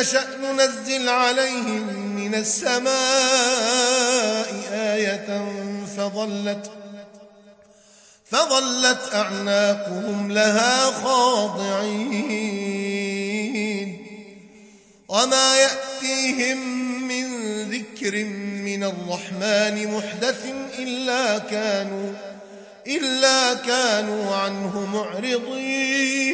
نشأ ننزل عليهم من السماء آية فظلت فظلت أعناقهم لها خاضعين وما يأتيهم من ذكر من الرحمن محدث إلا كانوا إلا كانوا عنه معرضين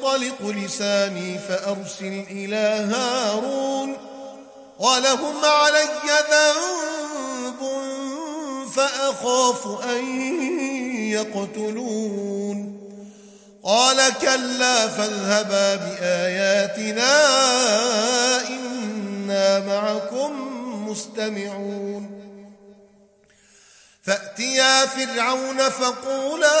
ينطلق لساني فأرسل إلى هارون ولهم علي ذنب فأخاف أن يقتلون. قال كلا فاذهبا بآياتنا إنا معكم مستمعون. فأتيا فرعون فقولا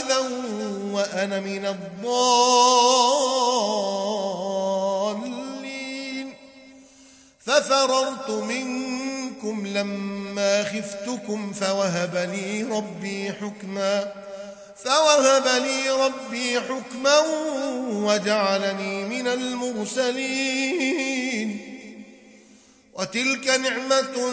إذا وأنا من الضالين. ففررت منكم لما خفتكم فوهب لي ربي حكما فوهب لي ربي حكما وجعلني من المرسلين. وتلك نعمة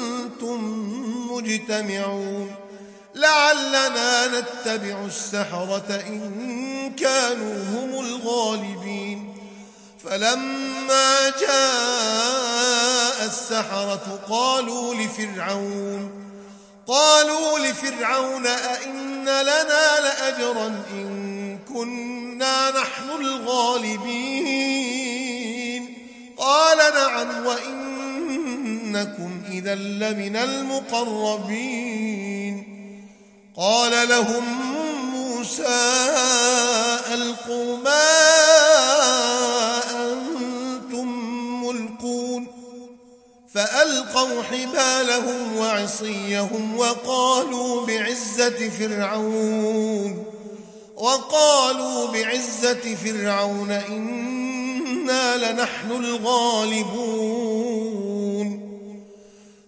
مجتمعون. لعلنا نتبع السحرة إن كانوا هم الغالبين. فلما جاء السحرة قالوا لفرعون قالوا لفرعون أئن لنا لأجرا إن كنا نحن الغالبين؟ قال نعم وإنكم إذا لمن المقربين. قال لهم موسى ألقوا ما أنتم ملقون فألقوا حبالهم وعصيهم وقالوا بعزة فرعون. وقالوا بعزة فرعون إنا لنحن الغالبون.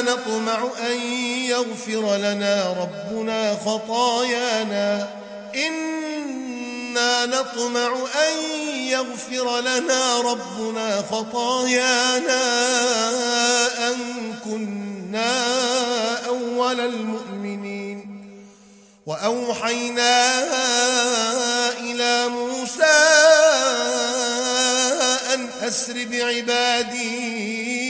إنا نطمع أن يغفر لنا ربنا خطايانا. إنا نطمع أن يغفر لنا ربنا خطايانا. أن كنا أول المؤمنين. وأوحينا إلى موسى أن أسر بعبادي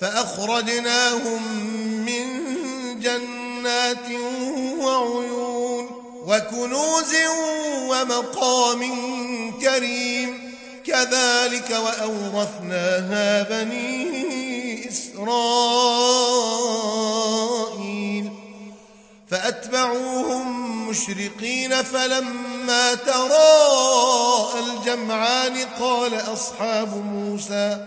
فأخرجناهم من جنات وعيون وكنوز ومقام كريم كذلك وأورثناها بني إسرائيل. فأتبعوهم مشرقين فلما تراءى الجمعان قال أصحاب موسى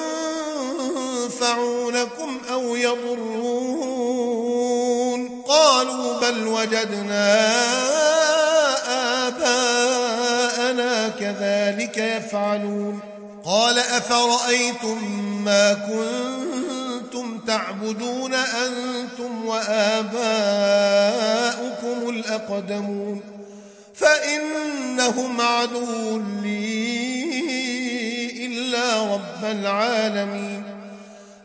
ينفعونكم أو يضرون قالوا بل وجدنا آباءنا كذلك يفعلون قال أفرأيتم ما كنتم تعبدون أنتم وآباؤكم الأقدمون فإنهم عدو لي إلا رب العالمين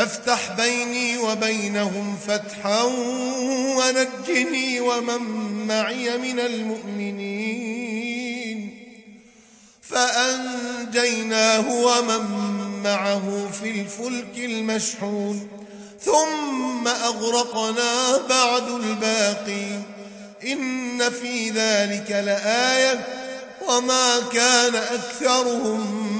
فافتح بيني وبينهم فتحا ونجني ومن معي من المؤمنين. فأنجيناه ومن معه في الفلك المشحون. ثم أغرقنا بعد الباقي. إن في ذلك لآية. وما كان أكثرهم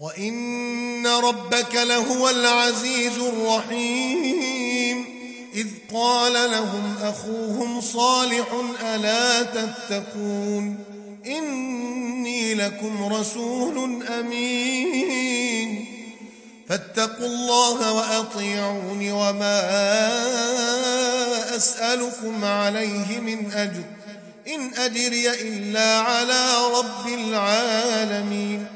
وإن ربك لهو العزيز الرحيم إذ قال لهم أخوهم صالح ألا تتقون إني لكم رسول أمين فاتقوا الله وأطيعون وما أسألكم عليه من أجر إن أجري إلا على رب العالمين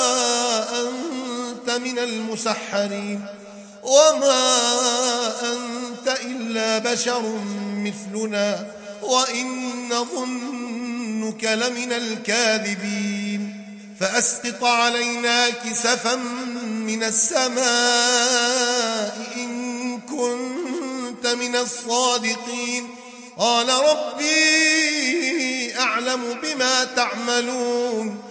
من المسحرين. وما أنت إلا بشر مثلنا وإن ظنك لمن الكاذبين. فأسقط علينا كسفا من السماء إن كنت من الصادقين. قال ربي أعلم بما تعملون.